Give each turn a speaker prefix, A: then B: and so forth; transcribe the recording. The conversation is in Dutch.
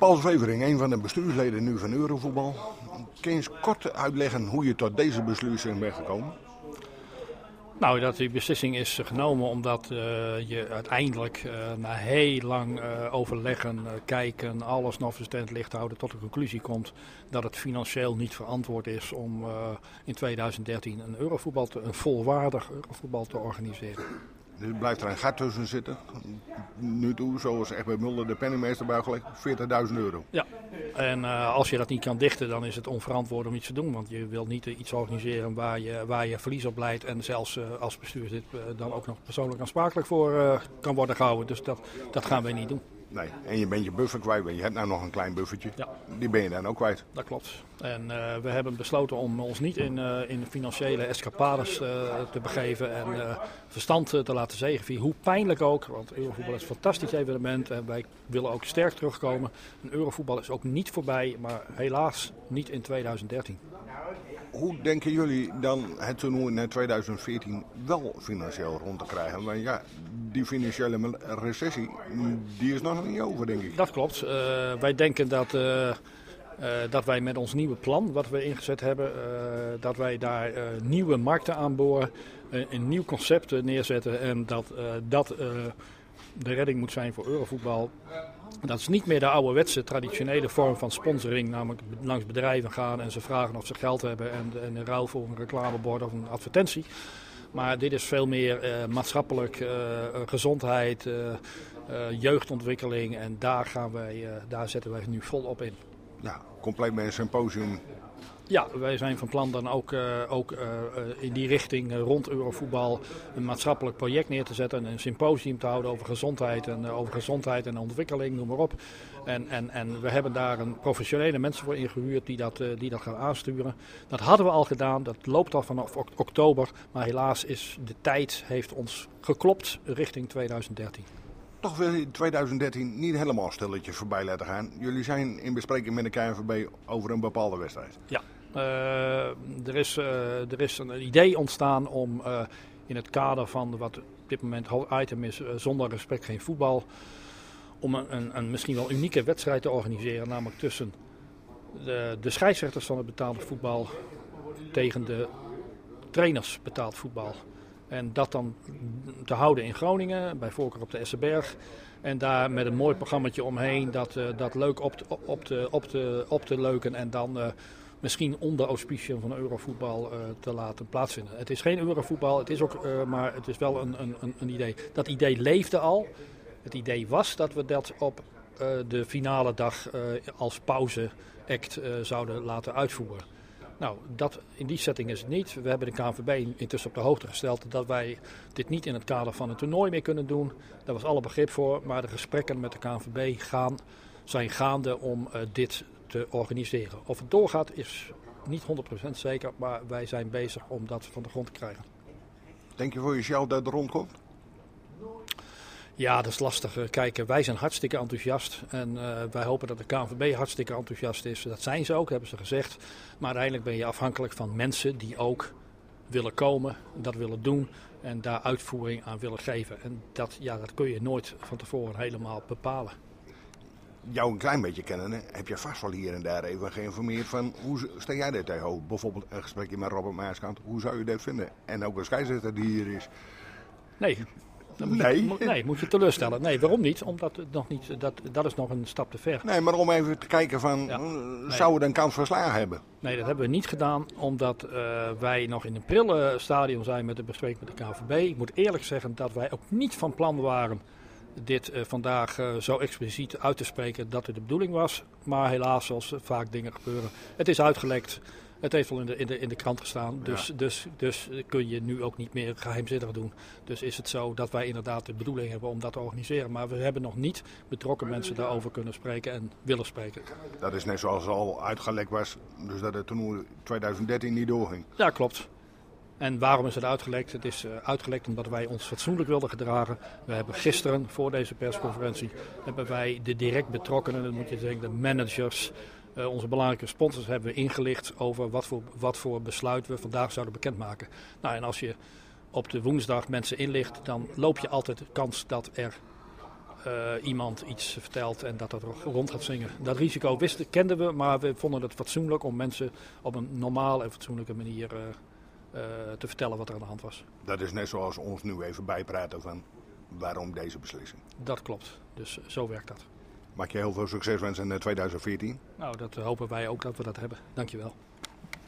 A: Paul Zwevering, een van de bestuursleden nu van Eurovoetbal. Kun je eens kort uitleggen hoe je tot deze beslissing bent gekomen?
B: Nou, dat die beslissing is genomen omdat uh, je uiteindelijk uh, na heel lang uh, overleggen, kijken, alles nog verstand licht houden, tot de conclusie komt dat het financieel niet verantwoord is om in 2013 een, Eurovoetbal te, een volwaardig Eurovoetbal te organiseren.
A: Er blijft er een gat tussen zitten. Nu toe, zoals echt bij Mulder de penningmeester buigelijk, 40.000 euro.
B: Ja, en uh, als je dat niet kan dichten, dan is het onverantwoord om iets te doen. Want je wilt niet uh, iets organiseren waar je, waar je verlies op leidt. En zelfs uh, als bestuurslid dan ook nog persoonlijk aansprakelijk voor kan worden gehouden. Dus dat, dat gaan wij niet doen.
A: Nee, en je bent je buffer kwijt. Je hebt nou nog een klein buffertje.
B: Ja.
A: Die ben je dan ook kwijt.
B: Dat klopt. En uh, we hebben besloten om ons niet in, uh, in financiële escapades uh, te begeven en verstand te laten zegenvieren. Hoe pijnlijk ook, want Eurovoetbal is een fantastisch evenement en wij willen ook sterk terugkomen. En Eurovoetbal is ook niet voorbij, maar helaas niet in 2013.
A: Hoe denken jullie dan het toernooi naar 2014 wel financieel rond te krijgen? Want ja, die financiële recessie, die is nog niet over, denk ik.
B: Dat klopt. Uh, wij denken dat, uh, uh, dat wij met ons nieuwe plan, wat we ingezet hebben, dat wij daar nieuwe markten aanboren, een nieuw concept neerzetten en dat dat de redding moet zijn voor Eurovoetbal. Dat is niet meer de ouderwetse traditionele vorm van sponsoring, namelijk langs bedrijven gaan en ze vragen of ze geld hebben en, en in ruil voor een reclamebord of een advertentie. Maar dit is veel meer uh, maatschappelijk, uh, gezondheid, uh, jeugdontwikkeling en daar, gaan wij, daar zetten wij nu vol op in.
A: Ja, compleet met een symposium
B: ja, wij zijn van plan dan ook, uh, ook uh, in die richting uh, rond Eurovoetbal een maatschappelijk project neer te zetten. Een symposium te houden over gezondheid en, over gezondheid en ontwikkeling, noem maar op. En, en, en we hebben daar een professionele mensen voor ingehuurd die dat, die dat gaan aansturen. Dat hadden we al gedaan, dat loopt al vanaf oktober. Maar helaas is de tijd heeft ons geklopt richting 2013
A: toch wil je 2013 niet helemaal stilletjes voorbij laten gaan. Jullie zijn in bespreking met de KNVB over een bepaalde wedstrijd.
B: Ja, er, is, uh, er is een idee ontstaan om uh, in het kader van wat op dit moment item is, zonder respect geen voetbal, om een, een, een, misschien wel unieke wedstrijd te organiseren, namelijk tussen de, de scheidsrechters van het betaalde voetbal tegen de trainers betaald voetbal. En dat dan te houden in Groningen, bij voorkeur op de Essenberg. En daar met een mooi programmaatje omheen dat, dat leuk op te, op, te, op, te, op te leuken en dan misschien onder auspiciën van Eurovoetbal uh, te laten plaatsvinden. Het is geen Eurovoetbal, het is ook, maar het is wel een, een, een idee. Dat idee leefde al. Het idee was dat we dat op de finale dag als pauze-act zouden laten uitvoeren. Nou, dat, in die setting is het niet. We hebben de KNVB intussen op de hoogte gesteld dat wij dit niet in het kader van een toernooi meer kunnen doen. Daar was alle begrip voor, maar de gesprekken met de KNVB gaan, zijn gaande om uh, dit te organiseren. Of het doorgaat is niet 100% zeker, maar wij zijn bezig om dat van de grond te krijgen.
A: Denk je voor jezelf dat het rondkomt?
B: Ja, dat is lastig. Kijk, wij zijn hartstikke enthousiast. En uh, wij hopen dat de KNVB hartstikke enthousiast is. Dat zijn ze ook, hebben ze gezegd. Maar uiteindelijk ben je afhankelijk van mensen die ook willen komen, dat willen doen en daar uitvoering aan willen geven. En dat, ja, dat kun je nooit van tevoren helemaal bepalen.
A: Jou een klein beetje kennen, heb je vast wel hier en daar even geïnformeerd van hoe sta jij daar tegenover? Bijvoorbeeld een gesprekje met Robert Maaskant, hoe zou je dat vinden? En ook een scheidsrechter die hier is.
B: Nee, moet nee. Je, nee, moet je teleurstellen. Nee, waarom niet? Omdat het nog niet, dat, dat is nog een stap te ver.
A: Nee, maar om even te kijken van, ja. nee. zouden we een kans verslagen hebben?
B: Nee, dat hebben we niet gedaan, omdat uh, wij nog in een prille stadium zijn met de bespreking met de KVB. Ik moet eerlijk zeggen dat wij ook niet van plan waren dit uh, vandaag uh, zo expliciet uit te spreken dat het de bedoeling was. Maar helaas, zoals vaak dingen gebeuren, het is uitgelekt. Het heeft al in de, in de, in de krant gestaan. Dus, ja. dus, dus kun je nu ook niet meer geheimzinnig doen. Dus is het zo dat wij inderdaad de bedoeling hebben om dat te organiseren. Maar we hebben nog niet betrokken mensen daarover kunnen spreken en willen spreken.
A: Dat is net zoals al uitgelekt was. Dus dat het toernooi 2013 niet doorging.
B: Ja, klopt. En waarom is het uitgelekt? Het is uh, uitgelekt omdat wij ons fatsoenlijk wilden gedragen. We hebben gisteren voor deze persconferentie hebben wij de direct betrokkenen, dat moet je zeggen, de managers, uh, onze belangrijke sponsors hebben we ingelicht over wat voor, wat voor besluit we vandaag zouden bekendmaken. Nou, en als je op de woensdag mensen inlicht, dan loop je altijd de kans dat er iemand iets vertelt en dat dat rond gaat zingen. Dat risico kenden we, maar we vonden het fatsoenlijk om mensen op een normale en fatsoenlijke manier te vertellen wat er aan de hand was.
A: Dat is net zoals ons nu even bijpraten van waarom deze beslissing.
B: Dat klopt, dus zo werkt dat.
A: Maak je heel veel succes wensen in 2014.
B: Nou, dat hopen wij ook dat we dat hebben. Dankjewel.